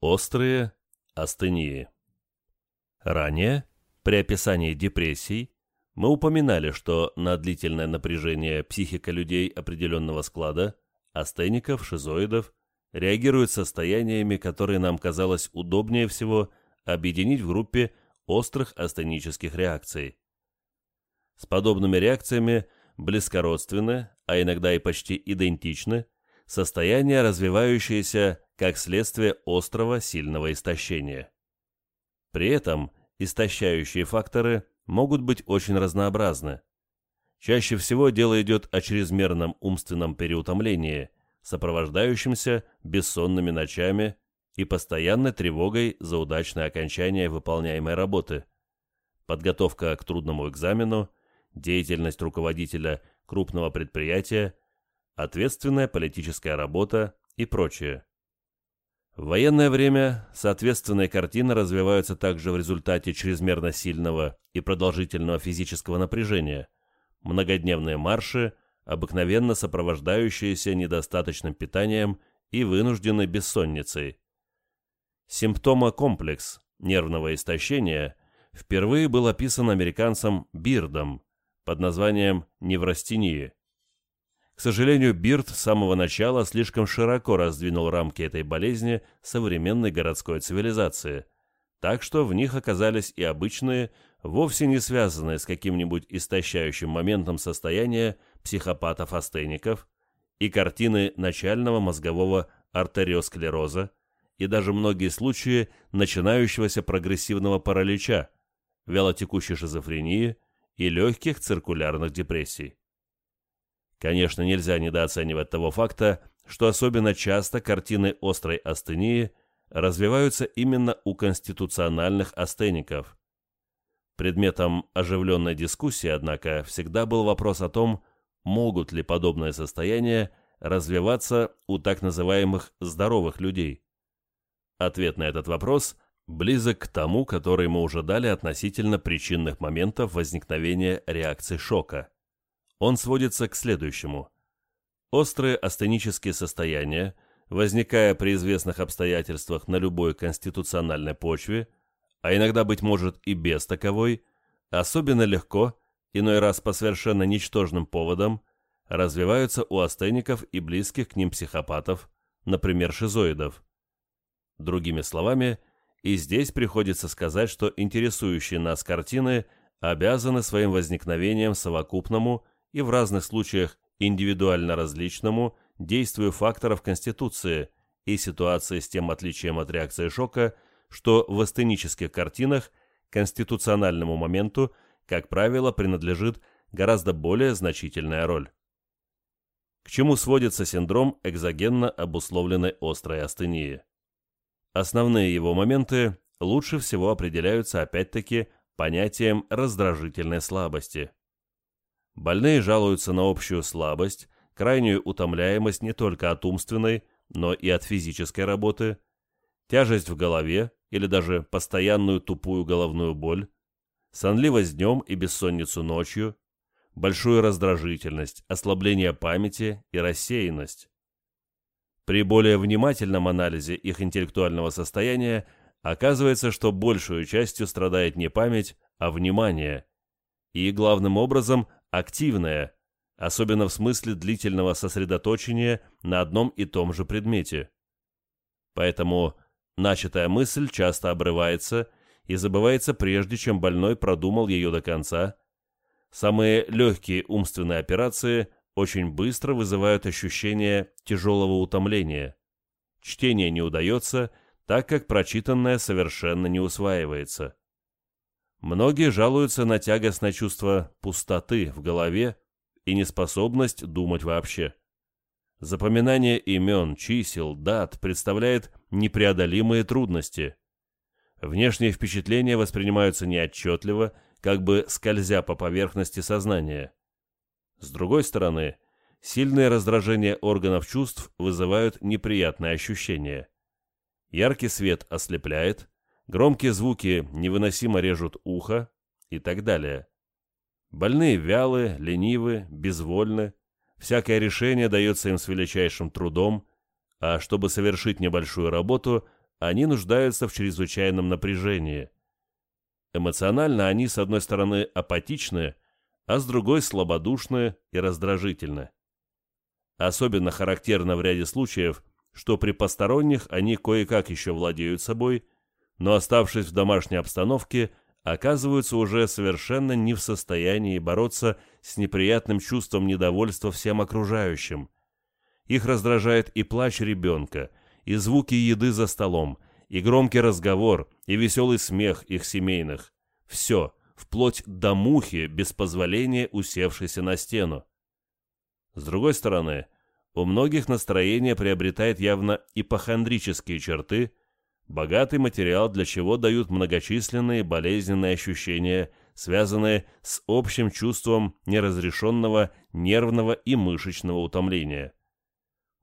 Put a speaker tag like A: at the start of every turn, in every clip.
A: Острые астении. Ранее, при описании депрессий, мы упоминали, что на длительное напряжение психика людей определенного склада, астеников, шизоидов, реагирует состояниями, которые нам казалось удобнее всего объединить в группе острых астенических реакций. С подобными реакциями близкородственны, а иногда и почти идентичны, состояния, развивающиеся как следствие острого сильного истощения. При этом истощающие факторы могут быть очень разнообразны. Чаще всего дело идет о чрезмерном умственном переутомлении, сопровождающемся бессонными ночами и постоянной тревогой за удачное окончание выполняемой работы, подготовка к трудному экзамену, деятельность руководителя крупного предприятия, ответственная политическая работа и прочее. В военное время соответственные картины развиваются также в результате чрезмерно сильного и продолжительного физического напряжения, многодневные марши, обыкновенно сопровождающиеся недостаточным питанием и вынужденной бессонницей. Симптомокомплекс нервного истощения впервые был описан американцем Бирдом под названием неврастения. К сожалению, Бирд с самого начала слишком широко раздвинул рамки этой болезни современной городской цивилизации, так что в них оказались и обычные, вовсе не связанные с каким-нибудь истощающим моментом состояния психопатов-астеников, и картины начального мозгового артериосклероза, и даже многие случаи начинающегося прогрессивного паралича, вялотекущей шизофрении и легких циркулярных депрессий. Конечно, нельзя недооценивать того факта, что особенно часто картины острой астении развиваются именно у конституциональных астеников. Предметом оживленной дискуссии, однако, всегда был вопрос о том, могут ли подобные состояния развиваться у так называемых «здоровых людей». Ответ на этот вопрос близок к тому, который мы уже дали относительно причинных моментов возникновения реакции шока он сводится к следующему. Острые астенические состояния, возникая при известных обстоятельствах на любой конституциональной почве, а иногда, быть может, и без таковой, особенно легко, иной раз по совершенно ничтожным поводам, развиваются у астеников и близких к ним психопатов, например, шизоидов. Другими словами, и здесь приходится сказать, что интересующие нас картины обязаны своим возникновением совокупному и в разных случаях индивидуально различному действию факторов Конституции и ситуации с тем отличием от реакции шока, что в астенических картинах конституциональному моменту, как правило, принадлежит гораздо более значительная роль. К чему сводится синдром экзогенно обусловленной острой астении? Основные его моменты лучше всего определяются опять-таки понятием раздражительной слабости. Больные жалуются на общую слабость, крайнюю утомляемость не только от умственной, но и от физической работы, тяжесть в голове или даже постоянную тупую головную боль, сонливость днем и бессонницу ночью, большую раздражительность, ослабление памяти и рассеянность. При более внимательном анализе их интеллектуального состояния оказывается, что большую частью страдает не память, а внимание, и, главным образом, активное, особенно в смысле длительного сосредоточения на одном и том же предмете. Поэтому начатая мысль часто обрывается и забывается прежде, чем больной продумал ее до конца. Самые легкие умственные операции очень быстро вызывают ощущение тяжелого утомления. Чтение не удается, так как прочитанное совершенно не усваивается. Многие жалуются на тягостное чувство пустоты в голове и неспособность думать вообще. Запоминание имен, чисел, дат представляет непреодолимые трудности. Внешние впечатления воспринимаются неотчетливо, как бы скользя по поверхности сознания. С другой стороны, сильные раздражения органов чувств вызывают неприятные ощущения. Яркий свет ослепляет, Громкие звуки невыносимо режут ухо и так далее. Больные вялы, ленивы, безвольны. Всякое решение дается им с величайшим трудом, а чтобы совершить небольшую работу, они нуждаются в чрезвычайном напряжении. Эмоционально они, с одной стороны, апатичны, а с другой слабодушны и раздражительны. Особенно характерно в ряде случаев, что при посторонних они кое-как еще владеют собой, но оставшись в домашней обстановке, оказываются уже совершенно не в состоянии бороться с неприятным чувством недовольства всем окружающим. Их раздражает и плач ребенка, и звуки еды за столом, и громкий разговор, и веселый смех их семейных. Все, вплоть до мухи, без позволения усевшейся на стену. С другой стороны, у многих настроение приобретает явно ипохондрические черты, богатый материал для чего дают многочисленные болезненные ощущения, связанные с общим чувством неразрешенного нервного и мышечного утомления.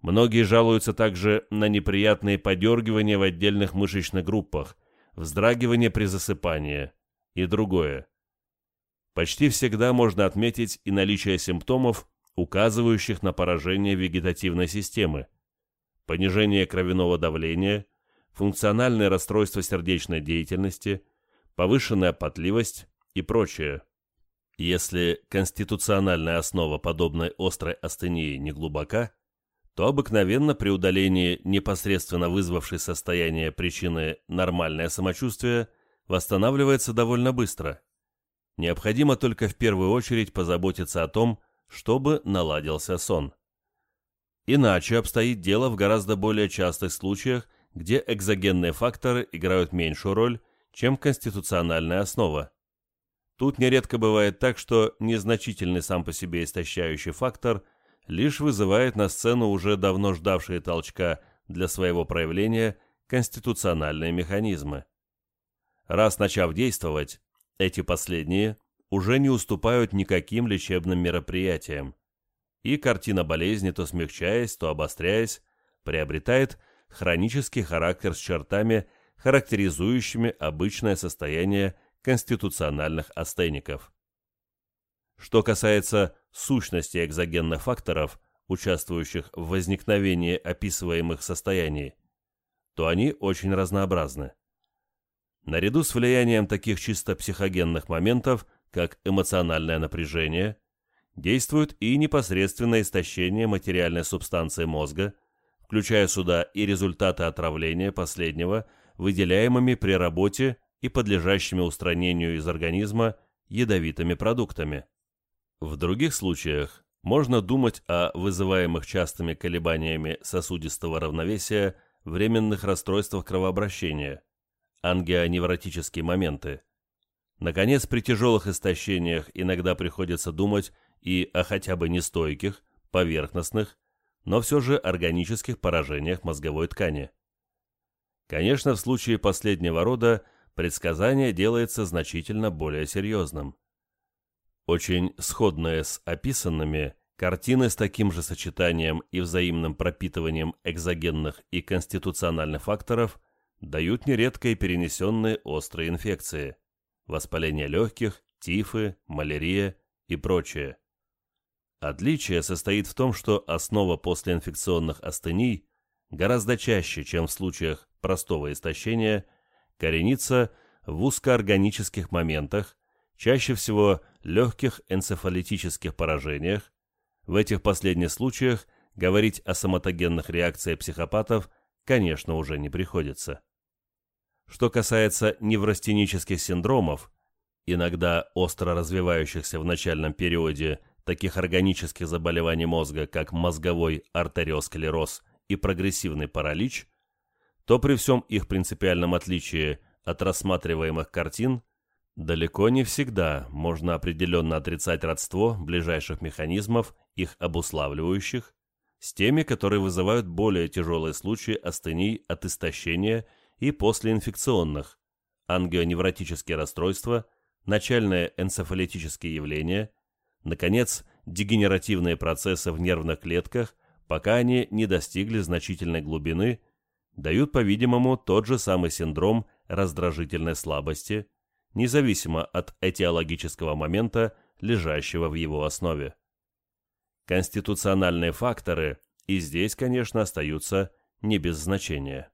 A: Многие жалуются также на неприятные подергивания в отдельных мышечных группах, вздрагивание при засыпании и другое. Почти всегда можно отметить и наличие симптомов, указывающих на поражение вегетативной системы, понижение кровяного давления, функциональное расстройство сердечной деятельности, повышенная потливость и прочее. Если конституциональная основа подобной острой астении не глубока, то обыкновенно при удалении непосредственно вызвавшей состояние причины нормальное самочувствие восстанавливается довольно быстро. Необходимо только в первую очередь позаботиться о том, чтобы наладился сон. Иначе обстоит дело в гораздо более частых случаях, где экзогенные факторы играют меньшую роль, чем конституциональная основа. Тут нередко бывает так, что незначительный сам по себе истощающий фактор лишь вызывает на сцену уже давно ждавшие толчка для своего проявления конституциональные механизмы. Раз начав действовать, эти последние уже не уступают никаким лечебным мероприятиям, и картина болезни, то смягчаясь, то обостряясь, приобретает хронический характер с чертами, характеризующими обычное состояние конституциональных астеников. Что касается сущности экзогенных факторов, участвующих в возникновении описываемых состояний, то они очень разнообразны. Наряду с влиянием таких чисто психогенных моментов, как эмоциональное напряжение, действует и непосредственное истощение материальной субстанции мозга, включая сюда и результаты отравления последнего, выделяемыми при работе и подлежащими устранению из организма ядовитыми продуктами. В других случаях можно думать о вызываемых частыми колебаниями сосудистого равновесия временных расстройствах кровообращения, ангионевротические моменты. Наконец, при тяжелых истощениях иногда приходится думать и о хотя бы нестойких, поверхностных, но все же органических поражениях мозговой ткани. Конечно, в случае последнего рода предсказание делается значительно более серьезным. Очень сходные с описанными, картины с таким же сочетанием и взаимным пропитыванием экзогенных и конституциональных факторов дают нередко и перенесенные острые инфекции, воспаление легких, тифы, малярия и прочее. Отличие состоит в том, что основа послеинфекционных астений гораздо чаще, чем в случаях простого истощения, коренится в узкоорганических моментах, чаще всего легких энцефалитических поражениях. В этих последних случаях говорить о соматогенных реакциях психопатов, конечно, уже не приходится. Что касается неврастенических синдромов, иногда остро развивающихся в начальном периоде таких органических заболеваний мозга, как мозговой артериосклероз и прогрессивный паралич, то при всем их принципиальном отличии от рассматриваемых картин, далеко не всегда можно определенно отрицать родство ближайших механизмов, их обуславливающих, с теми, которые вызывают более тяжелые случаи астений от истощения и послеинфекционных, ангионевротические расстройства, начальные энцефалитические явления – Наконец, дегенеративные процессы в нервных клетках, пока они не достигли значительной глубины, дают, по-видимому, тот же самый синдром раздражительной слабости, независимо от этиологического момента, лежащего в его основе. Конституциональные факторы и здесь, конечно, остаются не без значения.